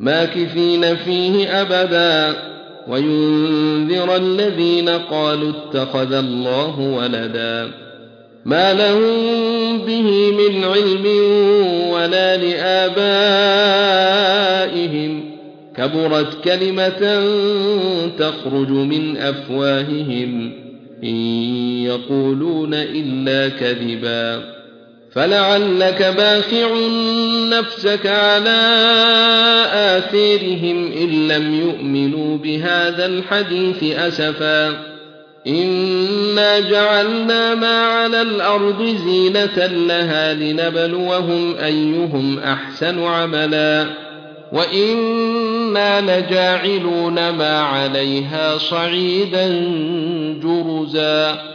ماكثين فيه أبدا. وينذر الذين قالوا اتخذ الله ولدا. ما لهم به من علم ولا لآبائهم. كبرت كلمة تخرج من أفواههم. إن يقولون إلا كذبا. فلعلك باخع نفسك على آثيرهم إن لم يؤمنوا بهذا الحديث أسفا إنا جعلنا ما على الأرض زينة لها لنبلوهم أيهم أحسن عملا وإنا لجاعلون ما عليها صعيدا جرزا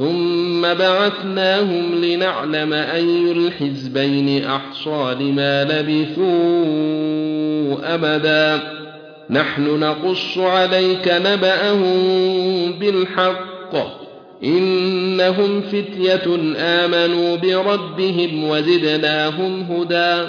ثم بعثناهم لنعلم أي الحزبين أحصى لما لبثوا أمدا نحن نقص عليك نبأهم بالحق. إنهم فتية آمنوا بربهم وزدناهم هدى.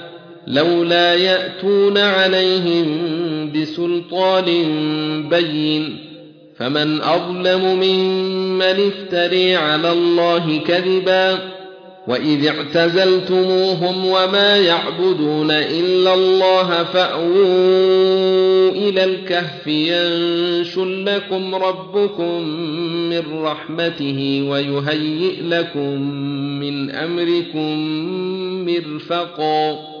لولا يأتون عليهم بسلطان بين فمن أظلم ممن افتري على الله كذبا وإذ اعتزلتموهم وما يعبدون إلا الله فأووا إلى الكهف ينشر لكم ربكم من رحمته ويهيئ لكم من أمركم مرفقا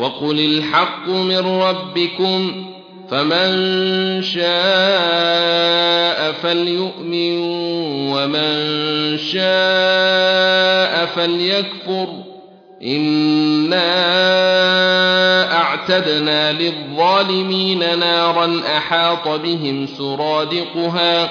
وقل الحق من ربكم فمن شاء فليؤمن ومن شاء فليكفر إنا اعتدنا للظالمين نارا أحاط بهم سرادقها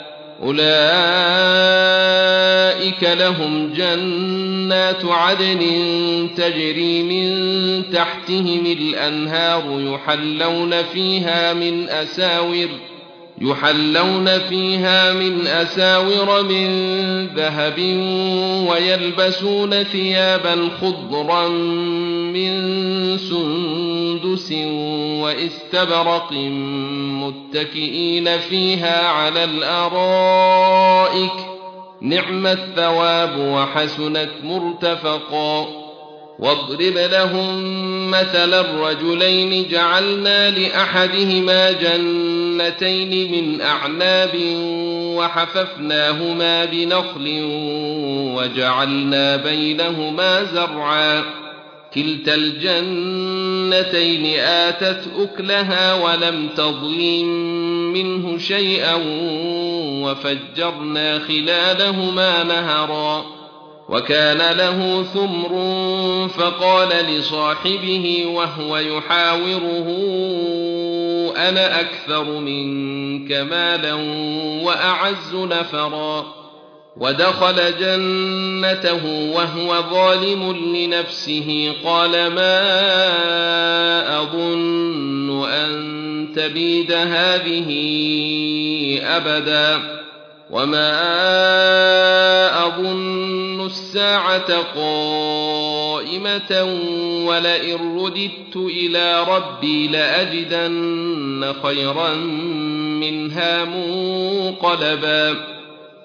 أولئك لهم جنات عدن تجري من تحتهم الأنهار يحلون فيها من أساور يحلون فيها من أساور من ذهب ويلبسون ثيابا خضرا من سندس واستبرق متكئين فيها على الارائك نعم الثواب وحسنت مرتفقا واضرب لهم مثل الرجلين جعلنا لاحدهما جنتين من اعناب وحففناهما بنخل وجعلنا بينهما زرعا كلتا الجنتين آتت أكلها ولم تظلم منه شيئا وفجرنا خلالهما نهرا وكان له ثمر فقال لصاحبه وهو يحاوره أنا أكثر منك مالا وأعز نفرا ودخل جنته وهو ظالم لنفسه. قال ما أظن أن تبيد هذه أبدا وما أظن الساعة قائمة ولئن رددت إلى ربي لأجدن خيرا منها منقلبا.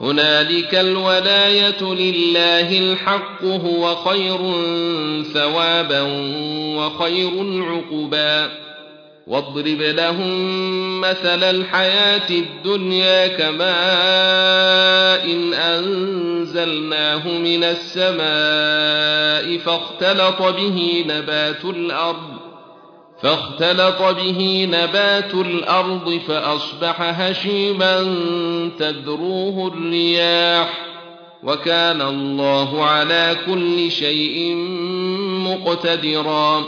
هنالك الولاية لله الحق هو خير ثوابا وخير عقبا. واضرب لهم مثل الحياة الدنيا كماء إن أنزلناه من السماء فاختلط به نبات الأرض. فاختلط به نبات الأرض فأصبح هشيما تذروه الرياح وكان الله على كل شيء مقتدرا.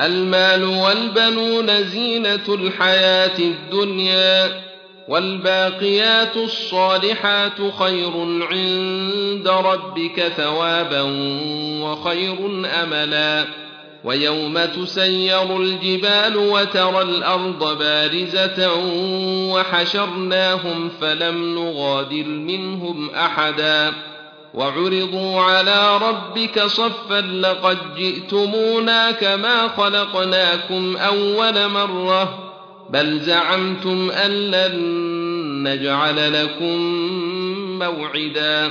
المال والبنون زينة الحياة الدنيا والباقيات الصالحات خير عند ربك ثوابا وخير أملا. ويوم تسير الجبال وترى الأرض بارزة وحشرناهم فلم نغادر منهم أحدا وعرضوا على ربك صفا لقد جئتمونا كما خلقناكم أول مرة بل زعمتم أن لن نجعل لكم موعدا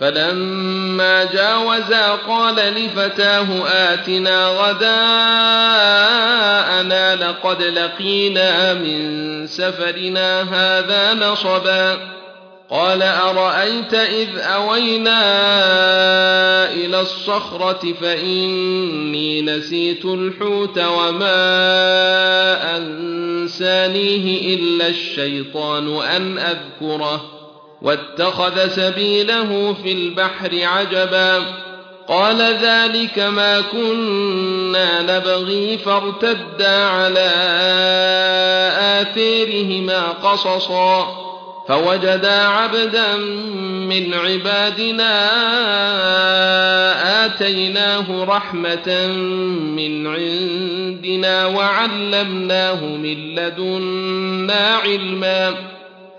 فلما جاوزا قال لفتاه آتنا غداءنا لقد لقينا من سفرنا هذا نصبا. قال أرأيت إذ أوينا إلى الصخرة فإني نسيت الحوت وما أنسانيه إلا الشيطان أن أذكره. واتخذ سبيله في البحر عجبا قال ذلك ما كنا نبغي فارتدا على آثيرهما قصصا فوجدا عبدا من عبادنا آتيناه رحمة من عندنا وعلمناه من لدنا علما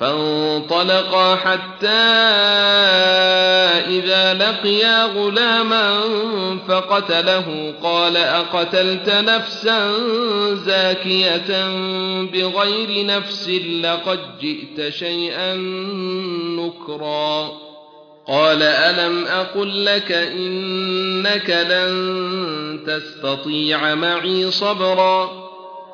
فانطلقا حتى إذا لقيا غلاما فقتله. قال أقتلت نفسا زاكية بغير نفس لقد جئت شيئا نكرا. قال ألم أقل لك إنك لن تستطيع معي صبرا؟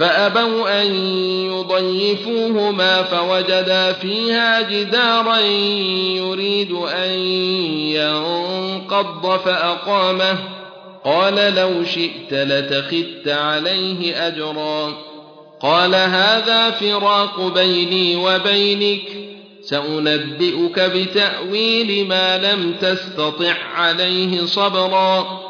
فأبوا أن يضيفوهما فوجدا فيها جدارا يريد أن ينقض فأقامه. قال لو شئت لتخذت عليه أجرا. قال هذا فراق بيني وبينك. سأنبئك بتأويل ما لم تستطع عليه صبرا.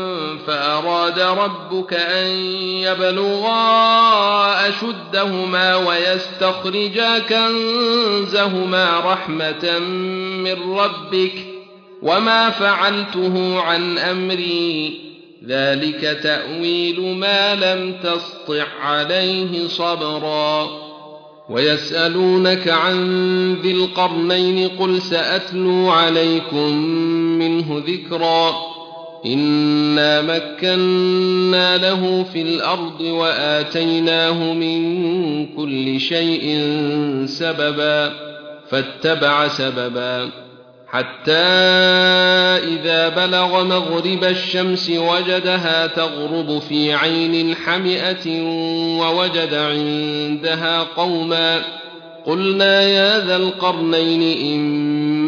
فأراد ربك أن يبلغا أشدهما ويستخرجا كنزهما رحمة من ربك وما فعلته عن أمري. ذلك تأويل ما لم تسطع عليه صبرا. ويسألونك عن ذي القرنين قل سأتلو عليكم منه ذكرا. انا مكنا له في الأرض واتيناه من كل شيء سببا فاتبع سببا حتى إذا بلغ مغرب الشمس وجدها تغرب في عين حمئة ووجد عندها قوما قلنا يا ذا القرنين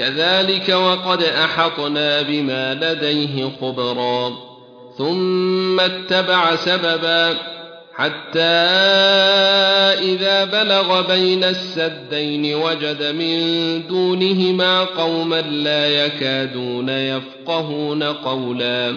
كذلك وقد أحطنا بما لديه خبرا ثم اتبع سببا حتى إذا بلغ بين السدين وجد من دونهما قوما لا يكادون يفقهون قولا.